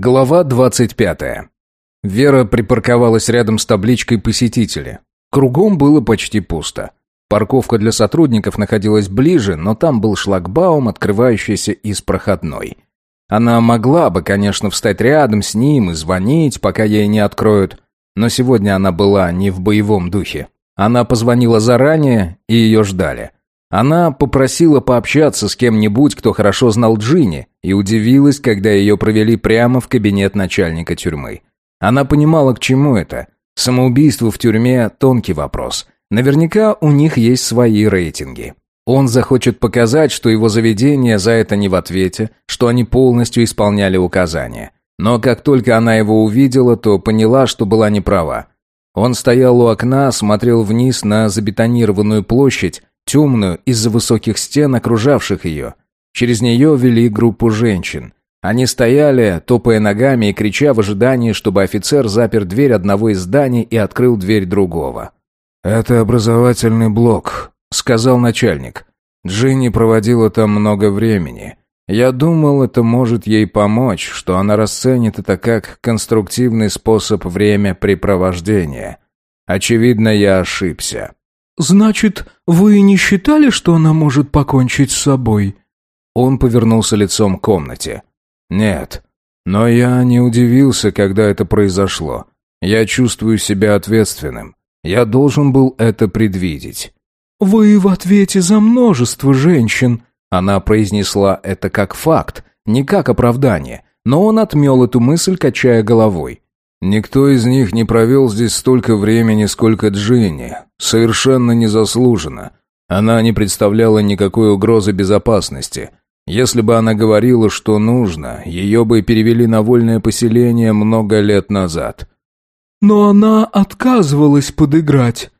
Глава 25. Вера припарковалась рядом с табличкой «Посетители». Кругом было почти пусто. Парковка для сотрудников находилась ближе, но там был шлагбаум, открывающийся из проходной. Она могла бы, конечно, встать рядом с ним и звонить, пока ей не откроют, но сегодня она была не в боевом духе. Она позвонила заранее, и ее ждали. Она попросила пообщаться с кем-нибудь, кто хорошо знал Джинни, и удивилась, когда ее провели прямо в кабинет начальника тюрьмы. Она понимала, к чему это. Самоубийство в тюрьме – тонкий вопрос. Наверняка у них есть свои рейтинги. Он захочет показать, что его заведение за это не в ответе, что они полностью исполняли указания. Но как только она его увидела, то поняла, что была неправа. Он стоял у окна, смотрел вниз на забетонированную площадь, темную из-за высоких стен, окружавших ее. Через нее вели группу женщин. Они стояли, топая ногами и крича в ожидании, чтобы офицер запер дверь одного из зданий и открыл дверь другого. «Это образовательный блок», — сказал начальник. «Джинни проводила там много времени. Я думал, это может ей помочь, что она расценит это как конструктивный способ времяпрепровождения. Очевидно, я ошибся». «Значит, вы не считали, что она может покончить с собой?» Он повернулся лицом к комнате. «Нет. Но я не удивился, когда это произошло. Я чувствую себя ответственным. Я должен был это предвидеть». «Вы в ответе за множество женщин». Она произнесла это как факт, не как оправдание, но он отмел эту мысль, качая головой. Никто из них не провел здесь столько времени, сколько Джинни. Совершенно незаслуженно. Она не представляла никакой угрозы безопасности. Если бы она говорила, что нужно, ее бы перевели на вольное поселение много лет назад. Но она отказывалась подыграть.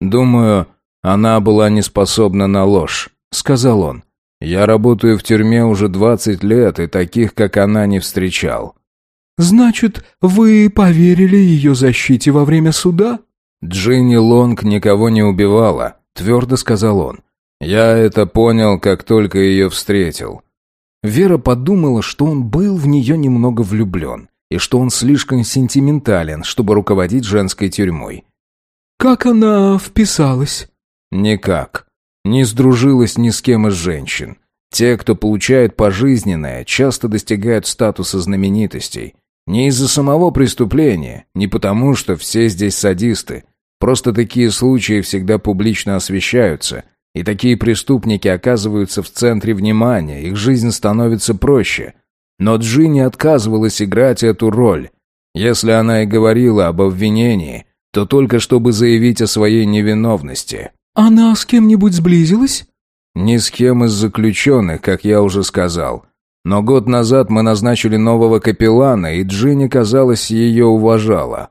Думаю, она была не способна на ложь, сказал он. Я работаю в тюрьме уже двадцать лет и таких, как она, не встречал. «Значит, вы поверили ее защите во время суда?» «Джинни Лонг никого не убивала», — твердо сказал он. «Я это понял, как только ее встретил». Вера подумала, что он был в нее немного влюблен, и что он слишком сентиментален, чтобы руководить женской тюрьмой. «Как она вписалась?» «Никак. Не сдружилась ни с кем из женщин. Те, кто получает пожизненное, часто достигают статуса знаменитостей. Не из-за самого преступления, не потому, что все здесь садисты. Просто такие случаи всегда публично освещаются, и такие преступники оказываются в центре внимания, их жизнь становится проще. Но Джинни отказывалась играть эту роль. Если она и говорила об обвинении, то только чтобы заявить о своей невиновности. «Она с кем-нибудь сблизилась?» «Ни с кем из заключенных, как я уже сказал. Но год назад мы назначили нового капеллана, и Джинни, казалось, ее уважала.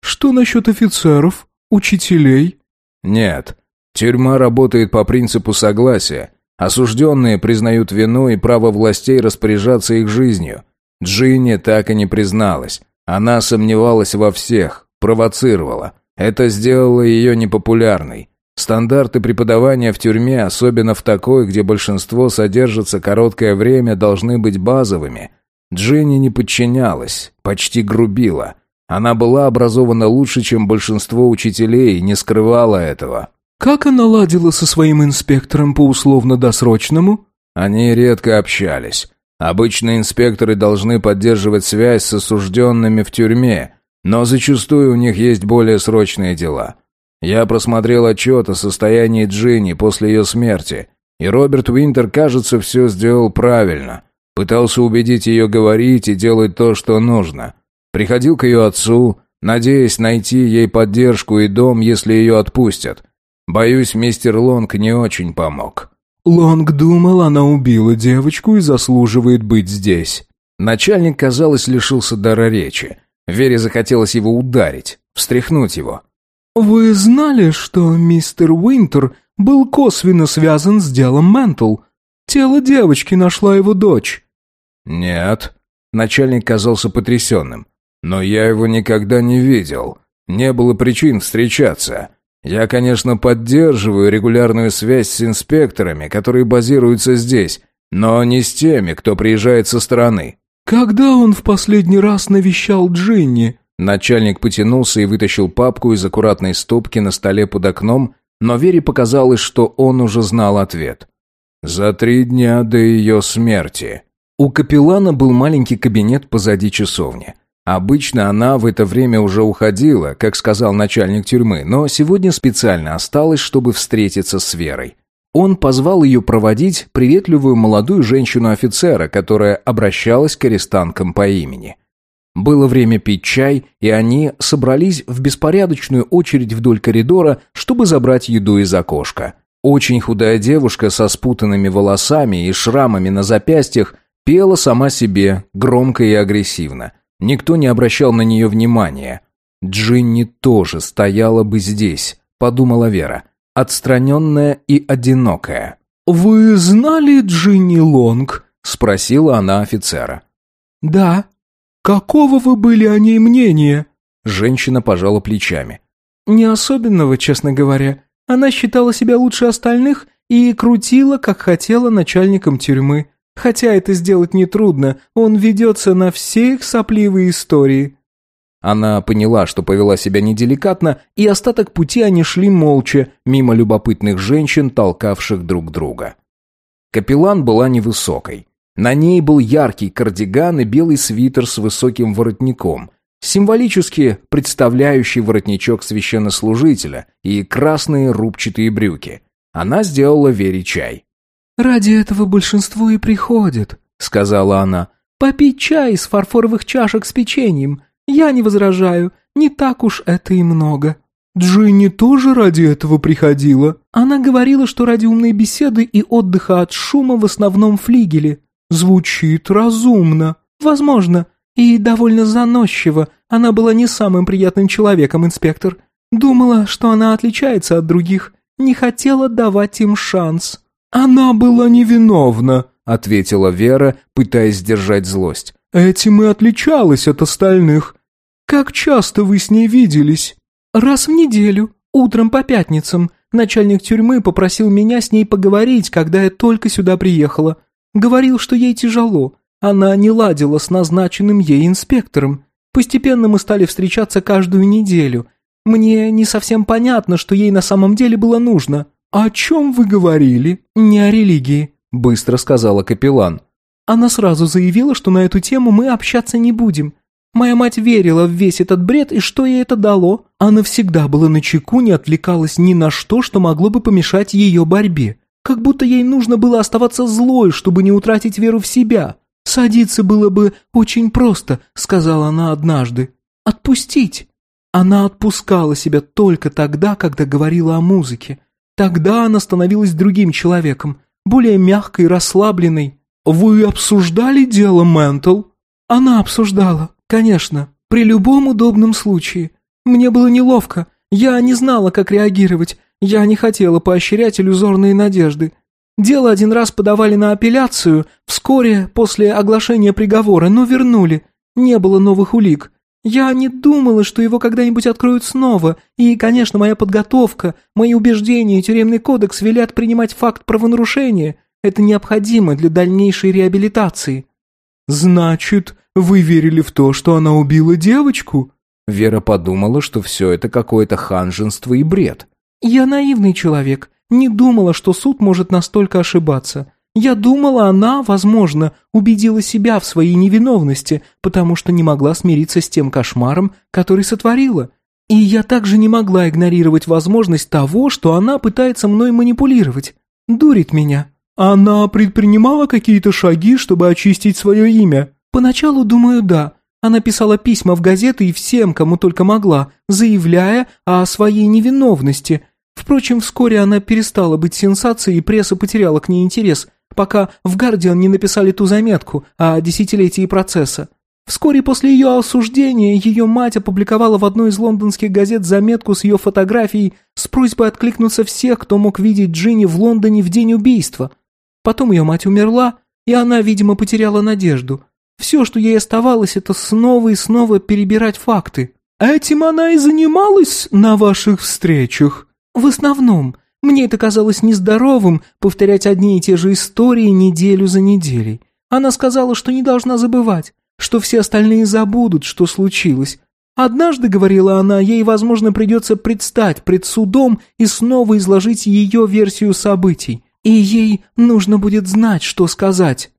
«Что насчет офицеров? Учителей?» «Нет. Тюрьма работает по принципу согласия. Осужденные признают вину и право властей распоряжаться их жизнью. Джинни так и не призналась. Она сомневалась во всех, провоцировала. Это сделало ее непопулярной. Стандарты преподавания в тюрьме, особенно в такой, где большинство содержится короткое время, должны быть базовыми. Дженни не подчинялась, почти грубила. Она была образована лучше, чем большинство учителей, и не скрывала этого. «Как она ладила со своим инспектором по условно-досрочному?» Они редко общались. Обычно инспекторы должны поддерживать связь с осужденными в тюрьме, но зачастую у них есть более срочные дела. Я просмотрел отчет о состоянии Джинни после ее смерти, и Роберт Уинтер, кажется, все сделал правильно. Пытался убедить ее говорить и делать то, что нужно. Приходил к ее отцу, надеясь найти ей поддержку и дом, если ее отпустят. Боюсь, мистер Лонг не очень помог. Лонг думал, она убила девочку и заслуживает быть здесь. Начальник, казалось, лишился дара речи. Вере захотелось его ударить, встряхнуть его. «Вы знали, что мистер Уинтер был косвенно связан с делом Ментл? Тело девочки нашла его дочь». «Нет». Начальник казался потрясенным. «Но я его никогда не видел. Не было причин встречаться. Я, конечно, поддерживаю регулярную связь с инспекторами, которые базируются здесь, но не с теми, кто приезжает со стороны». «Когда он в последний раз навещал Джинни?» Начальник потянулся и вытащил папку из аккуратной стопки на столе под окном, но Вере показалось, что он уже знал ответ. «За три дня до ее смерти». У капеллана был маленький кабинет позади часовни. Обычно она в это время уже уходила, как сказал начальник тюрьмы, но сегодня специально осталась, чтобы встретиться с Верой. Он позвал ее проводить приветливую молодую женщину-офицера, которая обращалась к арестанткам по имени. Было время пить чай, и они собрались в беспорядочную очередь вдоль коридора, чтобы забрать еду из окошка. Очень худая девушка со спутанными волосами и шрамами на запястьях пела сама себе, громко и агрессивно. Никто не обращал на нее внимания. «Джинни тоже стояла бы здесь», — подумала Вера, отстраненная и одинокая. «Вы знали Джинни Лонг?» — спросила она офицера. «Да», «Какого вы были о ней мнения?» Женщина пожала плечами. «Не особенного, честно говоря. Она считала себя лучше остальных и крутила, как хотела, начальником тюрьмы. Хотя это сделать нетрудно, он ведется на все их сопливые истории». Она поняла, что повела себя неделикатно, и остаток пути они шли молча, мимо любопытных женщин, толкавших друг друга. Капеллан была невысокой. На ней был яркий кардиган и белый свитер с высоким воротником, символически представляющий воротничок священнослужителя и красные рубчатые брюки. Она сделала Вере чай. «Ради этого большинство и приходит», — сказала она. «Попить чай из фарфоровых чашек с печеньем. Я не возражаю, не так уж это и много». Джинни тоже ради этого приходила? Она говорила, что ради умной беседы и отдыха от шума в основном флигеле. Звучит разумно. Возможно. И довольно заносчиво. Она была не самым приятным человеком, инспектор. Думала, что она отличается от других. Не хотела давать им шанс. Она была невиновна, ответила Вера, пытаясь сдержать злость. Этим и отличалась от остальных. Как часто вы с ней виделись? Раз в неделю, утром по пятницам. Начальник тюрьмы попросил меня с ней поговорить, когда я только сюда приехала. Говорил, что ей тяжело. Она не ладила с назначенным ей инспектором. Постепенно мы стали встречаться каждую неделю. Мне не совсем понятно, что ей на самом деле было нужно. «О чем вы говорили?» «Не о религии», — быстро сказала капеллан. Она сразу заявила, что на эту тему мы общаться не будем. Моя мать верила в весь этот бред, и что ей это дало? Она всегда была на чеку, не отвлекалась ни на что, что могло бы помешать ее борьбе. Как будто ей нужно было оставаться злой, чтобы не утратить веру в себя. «Садиться было бы очень просто», — сказала она однажды. «Отпустить». Она отпускала себя только тогда, когда говорила о музыке. Тогда она становилась другим человеком, более мягкой расслабленной. «Вы обсуждали дело Ментл?» «Она обсуждала, конечно, при любом удобном случае. Мне было неловко, я не знала, как реагировать, я не хотела поощрять иллюзорные надежды. Дело один раз подавали на апелляцию, вскоре после оглашения приговора, но вернули. Не было новых улик. Я не думала, что его когда-нибудь откроют снова, и, конечно, моя подготовка, мои убеждения и тюремный кодекс велят принимать факт правонарушения. Это необходимо для дальнейшей реабилитации. Значит, вы верили в то, что она убила девочку? Вера подумала, что все это какое-то ханженство и бред. «Я наивный человек, не думала, что суд может настолько ошибаться. Я думала, она, возможно, убедила себя в своей невиновности, потому что не могла смириться с тем кошмаром, который сотворила. И я также не могла игнорировать возможность того, что она пытается мной манипулировать, дурит меня». «Она предпринимала какие-то шаги, чтобы очистить свое имя?» «Поначалу, думаю, да. Она писала письма в газеты и всем, кому только могла, заявляя о своей невиновности. Впрочем, вскоре она перестала быть сенсацией, и пресса потеряла к ней интерес, пока в «Гардиан» не написали ту заметку о десятилетии процесса. Вскоре после ее осуждения ее мать опубликовала в одной из лондонских газет заметку с ее фотографией с просьбой откликнуться всех, кто мог видеть Джинни в Лондоне в день убийства. Потом ее мать умерла, и она, видимо, потеряла надежду. Все, что ей оставалось, это снова и снова перебирать факты. «Этим она и занималась на ваших встречах?» «В основном. Мне это казалось нездоровым, повторять одни и те же истории неделю за неделей. Она сказала, что не должна забывать. что все остальные забудут, что случилось. Однажды, говорила она, ей, возможно, придется предстать пред судом и снова изложить ее версию событий, и ей нужно будет знать, что сказать.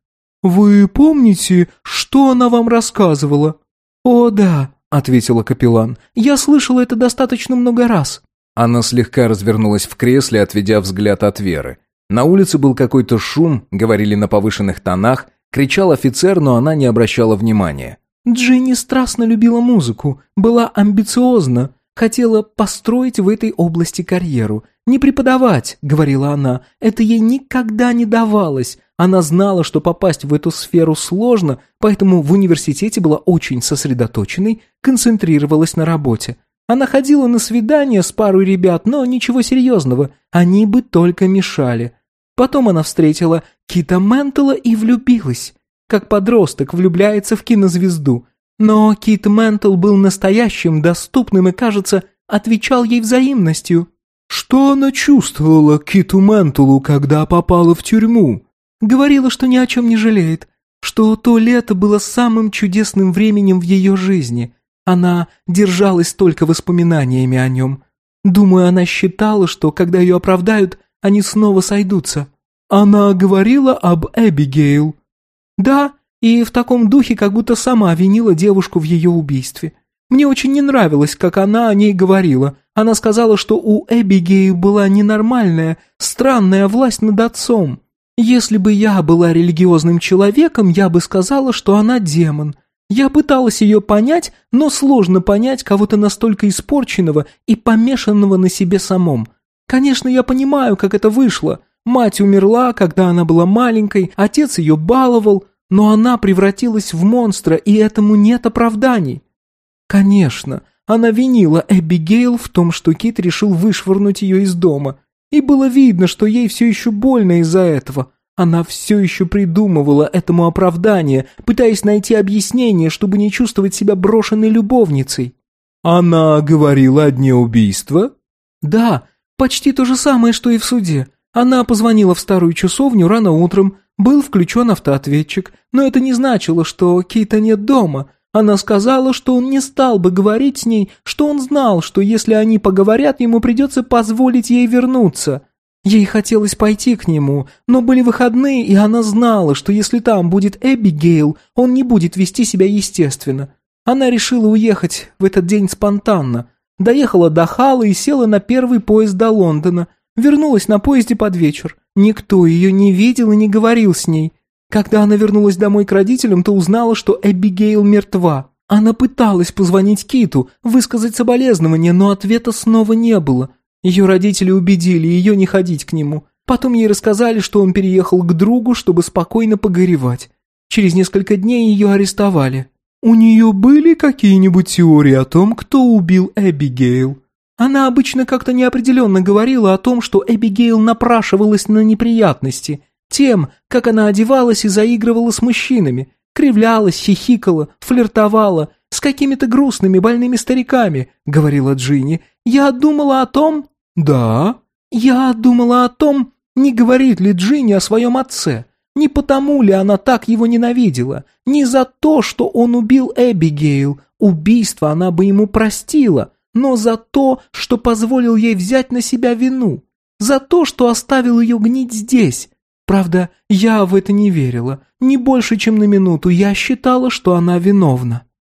«Вы помните, что она вам рассказывала?» «О, да», — ответила капеллан, — «я слышала это достаточно много раз». Она слегка развернулась в кресле, отведя взгляд от Веры. На улице был какой-то шум, говорили на повышенных тонах, кричал офицер, но она не обращала внимания. Джинни страстно любила музыку, была амбициозна, хотела построить в этой области карьеру. «Не преподавать», — говорила она, — «это ей никогда не давалось. Она знала, что попасть в эту сферу сложно, поэтому в университете была очень сосредоточенной, концентрировалась на работе. Она ходила на свидания с парой ребят, но ничего серьезного, они бы только мешали. Потом она встретила Кита Ментела и влюбилась, как подросток влюбляется в кинозвезду. Но Кит Ментел был настоящим, доступным и, кажется, отвечал ей взаимностью. Что она чувствовала Киту Ментелу, когда попала в тюрьму? Говорила, что ни о чем не жалеет, что то лето было самым чудесным временем в ее жизни. Она держалась только воспоминаниями о нем. Думаю, она считала, что, когда ее оправдают, они снова сойдутся. Она говорила об Эбигейл. Да, и в таком духе, как будто сама винила девушку в ее убийстве. Мне очень не нравилось, как она о ней говорила. Она сказала, что у Эбигейл была ненормальная, странная власть над отцом. Если бы я была религиозным человеком, я бы сказала, что она демон. Я пыталась ее понять, но сложно понять кого-то настолько испорченного и помешанного на себе самом. Конечно, я понимаю, как это вышло. Мать умерла, когда она была маленькой, отец ее баловал, но она превратилась в монстра, и этому нет оправданий. Конечно, она винила Эбигейл в том, что Кит решил вышвырнуть ее из дома. И было видно, что ей все еще больно из-за этого. Она все еще придумывала этому оправдание, пытаясь найти объяснение, чтобы не чувствовать себя брошенной любовницей. «Она говорила о дне убийства?» «Да, почти то же самое, что и в суде. Она позвонила в старую часовню рано утром, был включен автоответчик, но это не значило, что Кита нет дома. Она сказала, что он не стал бы говорить с ней, что он знал, что если они поговорят, ему придется позволить ей вернуться. Ей хотелось пойти к нему, но были выходные, и она знала, что если там будет Эбигейл, он не будет вести себя естественно. Она решила уехать в этот день спонтанно. Доехала до Хала и села на первый поезд до Лондона – Вернулась на поезде под вечер. Никто ее не видел и не говорил с ней. Когда она вернулась домой к родителям, то узнала, что Эбигейл мертва. Она пыталась позвонить Киту, высказать соболезнования, но ответа снова не было. Ее родители убедили ее не ходить к нему. Потом ей рассказали, что он переехал к другу, чтобы спокойно погоревать. Через несколько дней ее арестовали. «У нее были какие-нибудь теории о том, кто убил Эбигейл?» Она обычно как-то неопределенно говорила о том, что Эбигейл напрашивалась на неприятности, тем, как она одевалась и заигрывала с мужчинами, кривлялась, хихикала, флиртовала с какими-то грустными больными стариками, говорила Джинни. Я думала о том... Да? Я думала о том, не говорит ли Джинни о своем отце. Не потому ли она так его ненавидела, не за то, что он убил Эбигейл, убийство она бы ему простила, но за то, что позволил ей взять на себя вину, за то, что оставил ее гнить здесь. Правда, я в это не верила. Не больше, чем на минуту я считала, что она виновна.